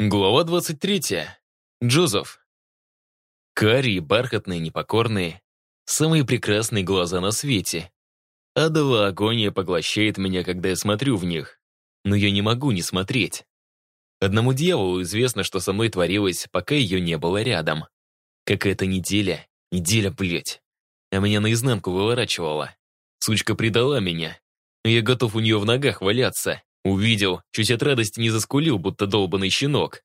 Глава 23. Джозеф. Карие, бархатные, непокорные. Самые прекрасные глаза на свете. Адова агония поглощает меня, когда я смотрю в них. Но я не могу не смотреть. Одному дьяволу известно, что со мной творилось, пока ее не было рядом. Какая-то неделя, неделя, блядь. А меня наизнанку выворачивала. Сучка предала меня. Я готов у нее в ногах валяться. Увидел, чуть от радости не заскулил, будто долбанный щенок.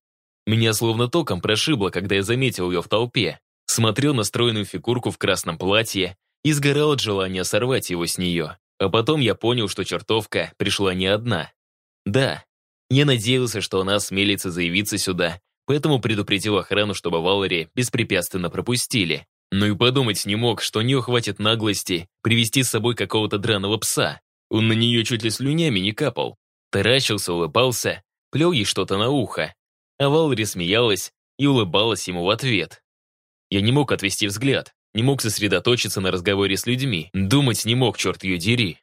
Меня словно током прошибло, когда я заметил ее в толпе. Смотрел на стройную фигурку в красном платье и сгорал от желания сорвать его с нее. А потом я понял, что чертовка пришла не одна. Да, я надеялся, что она смелится заявиться сюда, поэтому предупредил охрану, чтобы Валери беспрепятственно пропустили. Но и подумать не мог, что у нее хватит наглости привести с собой какого-то драного пса. Он на нее чуть ли слюнями не капал. Таращился, улыбался, плел ей что-то на ухо. А Валери смеялась и улыбалась ему в ответ. Я не мог отвести взгляд, не мог сосредоточиться на разговоре с людьми, думать не мог, черт ее дери.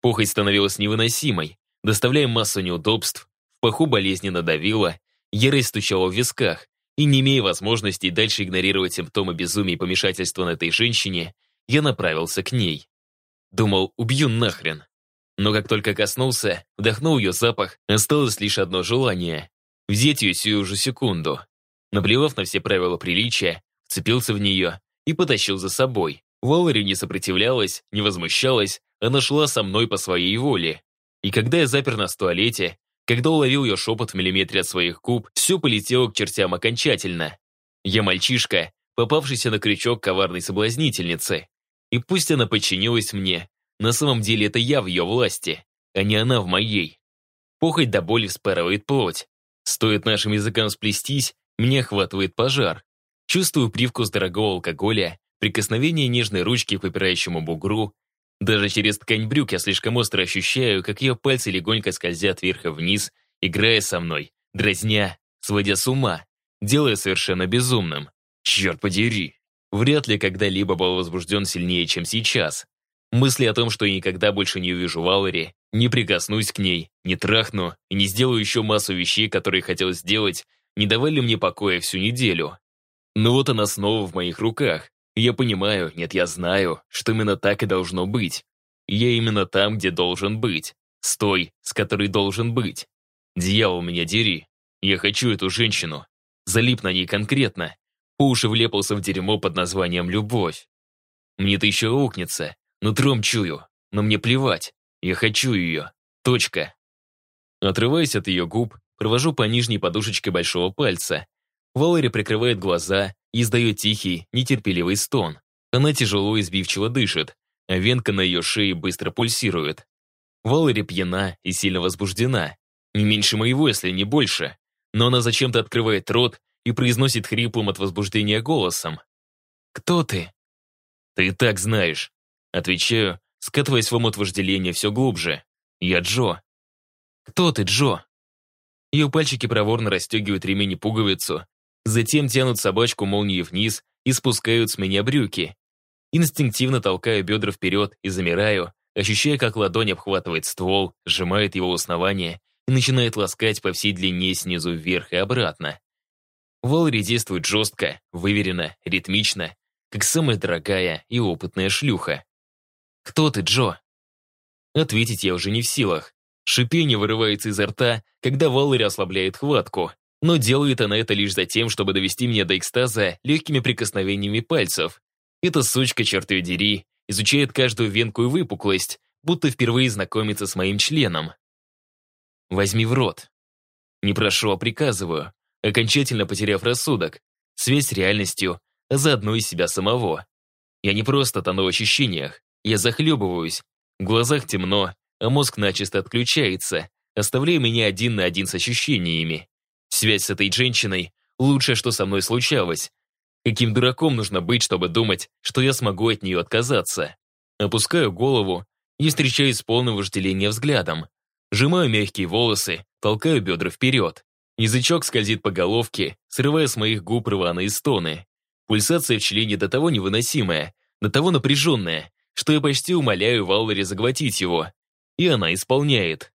Похоть становилась невыносимой, доставляя массу неудобств, в паху болезненно давила, ярость стучала в висках, и не имея возможности дальше игнорировать симптомы безумия и помешательства на этой женщине, я направился к ней. Думал, убью нахрен. Но как только коснулся, вдохнул ее запах, осталось лишь одно желание — взять ее сию же секунду. Наплевав на все правила приличия, вцепился в нее и потащил за собой. Валери не сопротивлялась, не возмущалась, она шла со мной по своей воле. И когда я запер нас в туалете, когда уловил ее шепот в миллиметре от своих губ, все полетело к чертям окончательно. Я мальчишка, попавшийся на крючок коварной соблазнительницы. И пусть она подчинилась мне, на самом деле это я в ее власти, а не она в моей. Похоть до боли вспарывает плоть. Стоит нашим языкам сплестись, мне охватывает пожар. Чувствую привкус дорогого алкоголя, прикосновение нежной ручки к попирающему бугру. Даже через ткань брюк я слишком остро ощущаю, как ее пальцы легонько скользят вверх и вниз, играя со мной, дразня, сводя с ума, делая совершенно безумным. Черт подери. Вряд ли когда-либо был возбужден сильнее, чем сейчас. Мысли о том, что я никогда больше не увижу Валери, не прикоснусь к ней, не трахну и не сделаю еще массу вещей, которые хотел сделать, не давали мне покоя всю неделю. Но вот она снова в моих руках. я понимаю, нет, я знаю, что именно так и должно быть. Я именно там, где должен быть. С той, с которой должен быть. Дьявол меня дери. Я хочу эту женщину. Залип на ней конкретно. По уши влепался в дерьмо под названием «любовь». Мне-то еще укнется, Нутром чую, но мне плевать. Я хочу ее. Точка. Отрываясь от ее губ, провожу по нижней подушечке большого пальца. Валери прикрывает глаза и издает тихий, нетерпеливый стон. Она тяжело и сбивчиво дышит, а венка на ее шее быстро пульсирует. Валери пьяна и сильно возбуждена. Не меньше моего, если не больше. Но она зачем-то открывает рот и произносит хриплым от возбуждения голосом. «Кто ты?» «Ты так знаешь. Отвечаю, скатываясь в омут вожделения все глубже. «Я Джо». «Кто ты, Джо?» Ее пальчики проворно расстегивают ремень и пуговицу, затем тянут собачку молнией вниз и спускают с меня брюки. Инстинктивно толкаю бедра вперед и замираю, ощущая, как ладонь обхватывает ствол, сжимает его основание и начинает ласкать по всей длине снизу вверх и обратно. Валри действует жестко, выверенно, ритмично, как самая дорогая и опытная шлюха. «Кто ты, Джо?» Ответить я уже не в силах. Шипение вырывается изо рта, когда Валери ослабляет хватку. Но делает она это лишь за тем, чтобы довести меня до экстаза легкими прикосновениями пальцев. Эта сучка, черт ее дери, изучает каждую венку и выпуклость, будто впервые знакомится с моим членом. Возьми в рот. Не прошу, а приказываю, окончательно потеряв рассудок, связь с реальностью, а заодно и себя самого. Я не просто тону в ощущениях, я захлебываюсь. В глазах темно, а мозг начисто отключается, оставляя меня один на один с ощущениями. Связь с этой женщиной — лучшее, что со мной случалось. Каким дураком нужно быть, чтобы думать, что я смогу от нее отказаться? Опускаю голову и встречаюсь с полным вожделением взглядом. Сжимаю мягкие волосы, толкаю бедра вперед. Язычок скользит по головке, срывая с моих губ рваные стоны. Пульсация в члене до того невыносимая, до того напряженная, что я почти умоляю Валлари заглотить его. И она исполняет.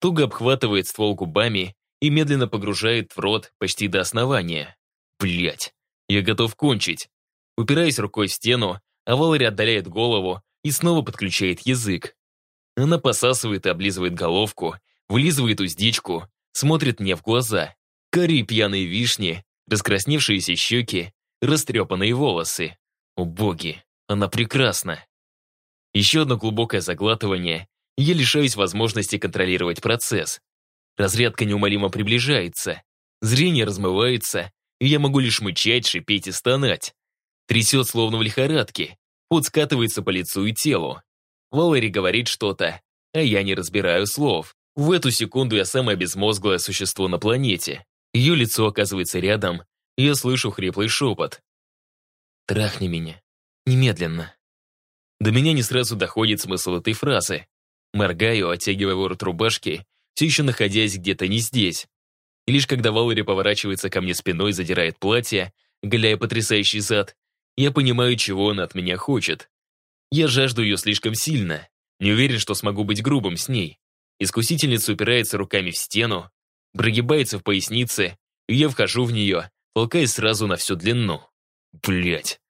Туго обхватывает ствол губами и медленно погружает в рот почти до основания. Блять, я готов кончить. Упираясь рукой в стену, а Валери отдаляет голову и снова подключает язык. Она посасывает и облизывает головку, вылизывает уздечку, смотрит мне в глаза. Кори пьяные вишни, раскрасневшиеся щеки, растрепанные волосы. О боги, она прекрасна. Еще одно глубокое заглатывание, и я лишаюсь возможности контролировать процесс. Разрядка неумолимо приближается, зрение размывается, и я могу лишь мычать, шипеть и стонать. Трясет словно в лихорадке, пот скатывается по лицу и телу. Валери говорит что-то, а я не разбираю слов. В эту секунду я самое безмозглое существо на планете. Ее лицо оказывается рядом, и я слышу хриплый шепот. «Трахни меня. Немедленно». До меня не сразу доходит смысл этой фразы. Моргаю, оттягивая ворот рубашки, все еще находясь где-то не здесь. И лишь когда Валери поворачивается ко мне спиной, задирает платье, гляя потрясающий зад, я понимаю, чего она от меня хочет. Я жажду ее слишком сильно, не уверен, что смогу быть грубым с ней. Искусительница упирается руками в стену, прогибается в пояснице, и я вхожу в нее, толкаясь сразу на всю длину. Блять.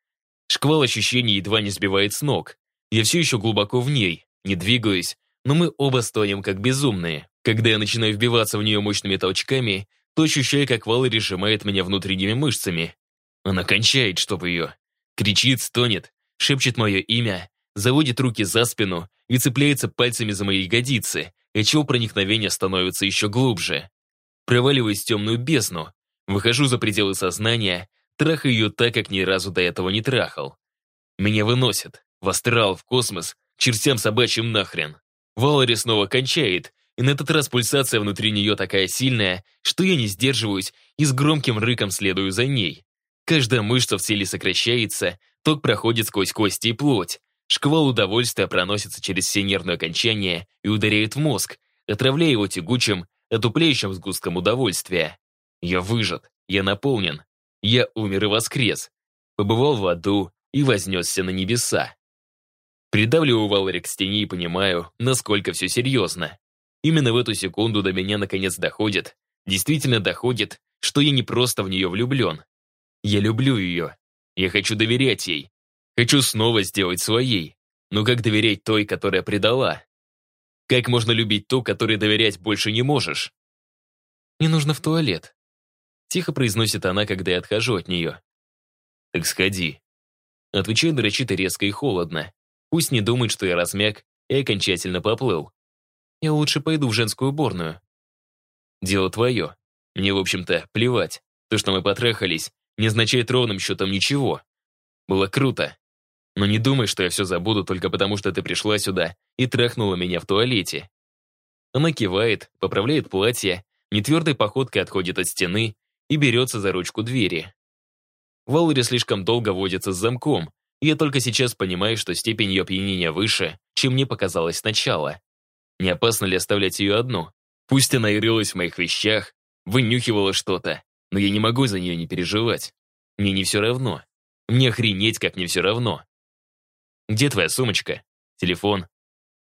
Шквал ощущений едва не сбивает с ног. Я все еще глубоко в ней, не двигаюсь, но мы оба стонем как безумные. Когда я начинаю вбиваться в нее мощными толчками, то ощущаю, как Валери сжимает меня внутренними мышцами. Она кончает, чтобы ее. Кричит, стонет, шепчет мое имя, заводит руки за спину и цепляется пальцами за мои ягодицы, отчего проникновение становится еще глубже. Проваливаюсь в темную бездну, выхожу за пределы сознания, трахаю ее так, как ни разу до этого не трахал. Меня выносят, в астрал, в космос, чертям собачьим нахрен. Валери снова кончает, и на этот раз пульсация внутри нее такая сильная, что я не сдерживаюсь и с громким рыком следую за ней. Каждая мышца в теле сокращается, ток проходит сквозь кости и плоть. Шквал удовольствия проносится через все нервные окончания и ударяет в мозг, отравляя его тягучим, отупляющим сгустком удовольствия. Я выжат, я наполнен, я умер и воскрес, побывал в аду и вознесся на небеса. Придавливаю Валери к стене и понимаю, насколько все серьезно. Именно в эту секунду до меня наконец доходит, действительно доходит, что я не просто в нее влюблен. Я люблю ее. Я хочу доверять ей. Хочу снова сделать своей. Но как доверять той, которая предала? Как можно любить ту, которой доверять больше не можешь? «Мне нужно в туалет», — тихо произносит она, когда я отхожу от нее. «Так сходи». Отвечаю нарочито резко и холодно. Пусть не думает, что я размяк и окончательно поплыл. Я лучше пойду в женскую уборную. Дело твое. Мне, в общем-то, плевать. То, что мы потрахались, не означает ровным счетом ничего. Было круто. Но не думай, что я все забуду только потому, что ты пришла сюда и трахнула меня в туалете. Она кивает, поправляет платье, нетвердой походкой отходит от стены и берется за ручку двери. Валери слишком долго водится с замком, я только сейчас понимаю, что степень ее опьянения выше, чем мне показалось сначала. Не опасно ли оставлять ее одну? Пусть она и рылась в моих вещах, вынюхивала что-то, но я не могу за нее не переживать. Мне не все равно. Мне охренеть, как не все равно. Где твоя сумочка? Телефон?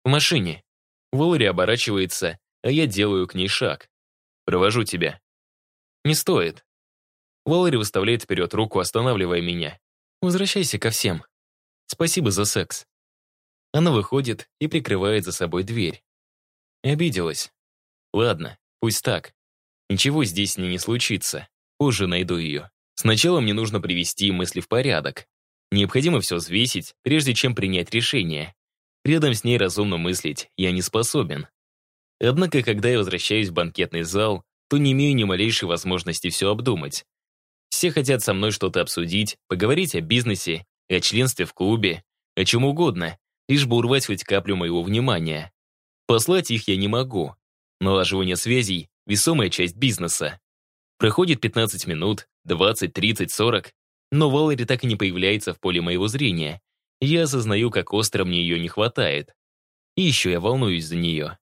В машине. Валери оборачивается, а я делаю к ней шаг. Провожу тебя. Не стоит. Валери выставляет вперед руку, останавливая меня. Возвращайся ко всем. Спасибо за секс. Она выходит и прикрывает за собой дверь. Обиделась. Ладно, пусть так. Ничего здесь с ней не случится. Позже найду ее. Сначала мне нужно привести мысли в порядок. Необходимо все взвесить, прежде чем принять решение. Рядом с ней разумно мыслить я не способен. Однако, когда я возвращаюсь в банкетный зал, то не имею ни малейшей возможности все обдумать. Все хотят со мной что-то обсудить, поговорить о бизнесе, о членстве в клубе, о чем угодно, лишь бы урвать хоть каплю моего внимания. Послать их я не могу. Налаживание связей — весомая часть бизнеса. Проходит 15 минут, 20, 30, 40, но Валери так и не появляется в поле моего зрения. Я осознаю, как остро мне ее не хватает. И еще я волнуюсь за нее.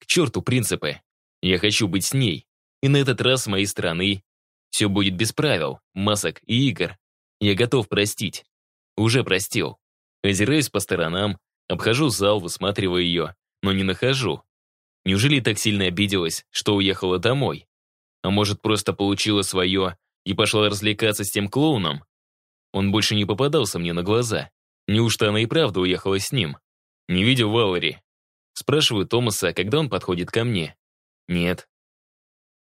К черту принципы. Я хочу быть с ней. И на этот раз с моей стороны все будет без правил, масок и игр. Я готов простить. Уже простил. Озираясь по сторонам, обхожу зал, высматривая ее но не нахожу. Неужели так сильно обиделась, что уехала домой? А может, просто получила свое и пошла развлекаться с тем клоуном? Он больше не попадался мне на глаза. Неужто она и правда уехала с ним? Не видел Валери. Спрашиваю Томаса, когда он подходит ко мне. Нет.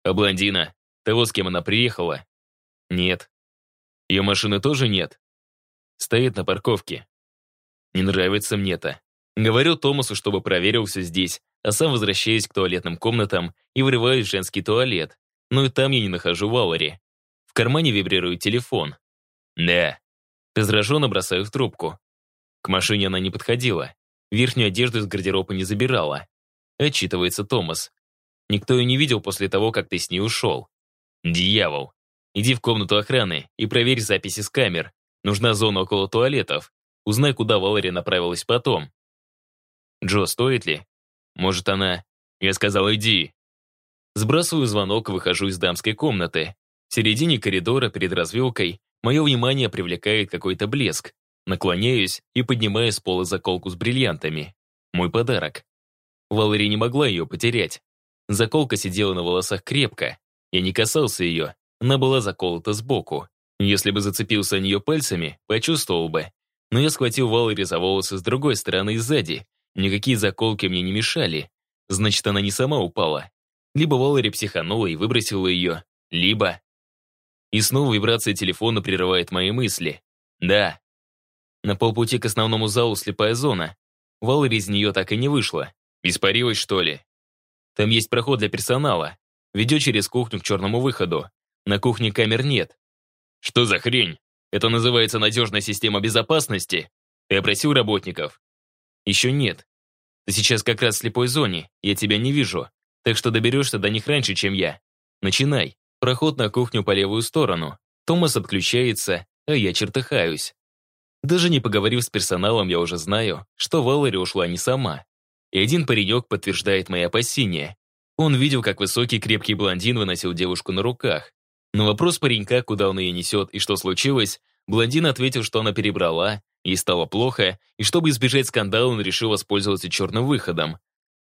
А блондина? Того, с кем она приехала? Нет. Ее машины тоже нет? Стоит на парковке. Не нравится мне это. Говорю Томасу, чтобы проверил все здесь, а сам возвращаюсь к туалетным комнатам и врываюсь в женский туалет. Но и там я не нахожу Валери. В кармане вибрирует телефон. Да. Раздраженно бросаю в трубку. К машине она не подходила. Верхнюю одежду из гардероба не забирала. Отчитывается Томас. Никто ее не видел после того, как ты с ней ушел. Дьявол. Иди в комнату охраны и проверь записи с камер. Нужна зона около туалетов. Узнай, куда Валерия направилась потом. Джо, стоит ли? Может, она... Я сказал, иди. Сбрасываю звонок выхожу из дамской комнаты. В середине коридора перед развилкой мое внимание привлекает какой-то блеск. Наклоняюсь и поднимаю с пола заколку с бриллиантами. Мой подарок. Валерия не могла ее потерять. Заколка сидела на волосах крепко. Я не касался ее, она была заколота сбоку. Если бы зацепился о нее пальцами, почувствовал бы. Но я схватил Валери за волосы с другой стороны и сзади. Никакие заколки мне не мешали. Значит, она не сама упала. Либо Валери психанула и выбросила ее, либо... И снова вибрация телефона прерывает мои мысли. Да. На полпути к основному залу слепая зона. Валери из нее так и не вышла. Испарилась, что ли? Там есть проход для персонала. Ведет через кухню к черному выходу. На кухне камер нет. Что за хрень? Это называется надежная система безопасности? Ты опросил работников? Еще нет. Ты сейчас как раз в слепой зоне, я тебя не вижу. Так что доберешься до них раньше, чем я. Начинай. Проход на кухню по левую сторону. Томас отключается, а я чертыхаюсь. Даже не поговорив с персоналом, я уже знаю, что Валери ушла не сама. И один паренек подтверждает мои опасения. Он видел, как высокий крепкий блондин выносил девушку на руках. На вопрос паренька, куда он ее несет и что случилось, блондин ответил, что она перебрала, ей стало плохо, и чтобы избежать скандала, он решил воспользоваться черным выходом.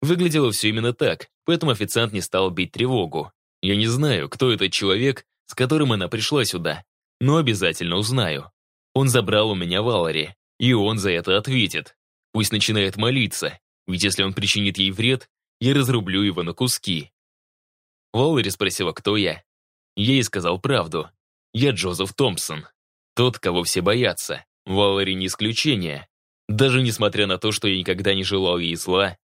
Выглядело все именно так, поэтому официант не стал бить тревогу. Я не знаю, кто этот человек, с которым она пришла сюда, но обязательно узнаю. Он забрал у меня Валари, и он за это ответит. Пусть начинает молиться, ведь если он причинит ей вред, я разрублю его на куски. Валари спросила, кто я, я ей сказал правду. Я Джозеф Томпсон. Тот, кого все боятся. Валери не исключение. Даже несмотря на то, что я никогда не желал ей зла,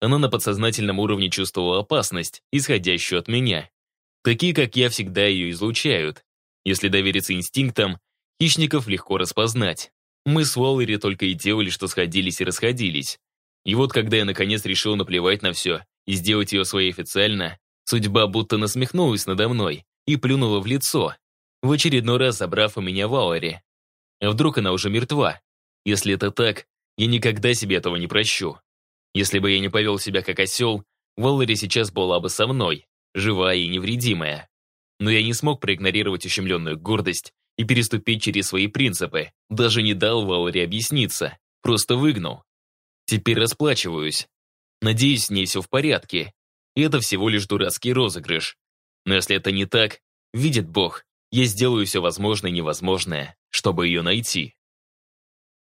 она на подсознательном уровне чувствовала опасность, исходящую от меня. Такие, как я, всегда ее излучают. Если довериться инстинктам, хищников легко распознать. Мы с Уоллери только и делали, что сходились и расходились. И вот когда я наконец решил наплевать на все и сделать ее своей официально, судьба будто насмехнулась надо мной и плюнула в лицо, в очередной раз забрав у меня Валери. А вдруг она уже мертва? Если это так, я никогда себе этого не прощу. Если бы я не повел себя как осел, Валери сейчас была бы со мной, живая и невредимая. Но я не смог проигнорировать ущемленную гордость и переступить через свои принципы, даже не дал Валери объясниться, просто выгнал. Теперь расплачиваюсь. Надеюсь, с ней все в порядке. И это всего лишь дурацкий розыгрыш. Но если это не так, видит Бог, я сделаю все возможное и невозможное, чтобы ее найти.